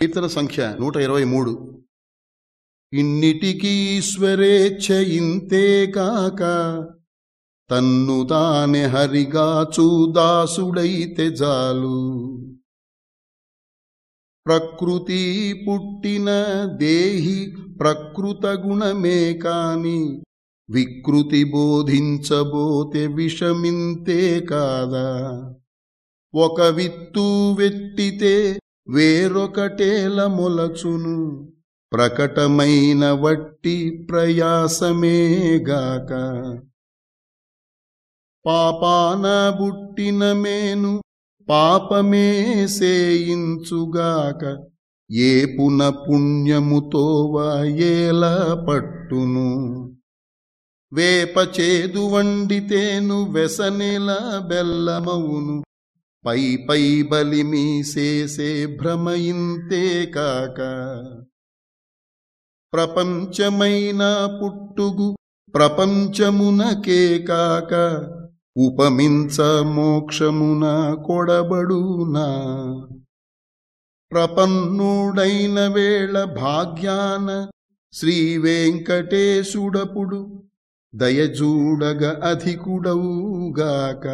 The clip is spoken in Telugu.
కీర్తన సంఖ్య నూట ఇరవై మూడు. ఇన్నిటికీ ఈశ్వరేచ్ఛ ఇంతేకాక తన్ను తానే హరిగా దాసుడైతే జాలు. ప్రకృతి పుట్టిన దేహి ప్రకృత గుణమే కాని వికృతి బోధించబోతే విషమింతే కాదా? ఒక విత్తు వెట్టితే వేరొకటేల మొలచును. ప్రకటమైన వట్టి ప్రయాసమేగాక పాపాన బుట్టిన మేను పాపమే సేయించుగాక. ఏ పున పుణ్యముతో వాయేల పట్టును. వేప చేదు వండితేను వెసనెల బెల్లమవును. పై పై బలిమి మీసేసే భ్రమయింతే కాక. ప్రపంచమైన పుట్టుగు ప్రపంచమునకే కాక. ఉపమించ మోక్షమున కొడబడునా. ప్రపన్నుడైన వేళ భాగ్యాన శ్రీ వెంకటేశుడపుడు దయజూడగ అధికుడవుగాక.